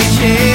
change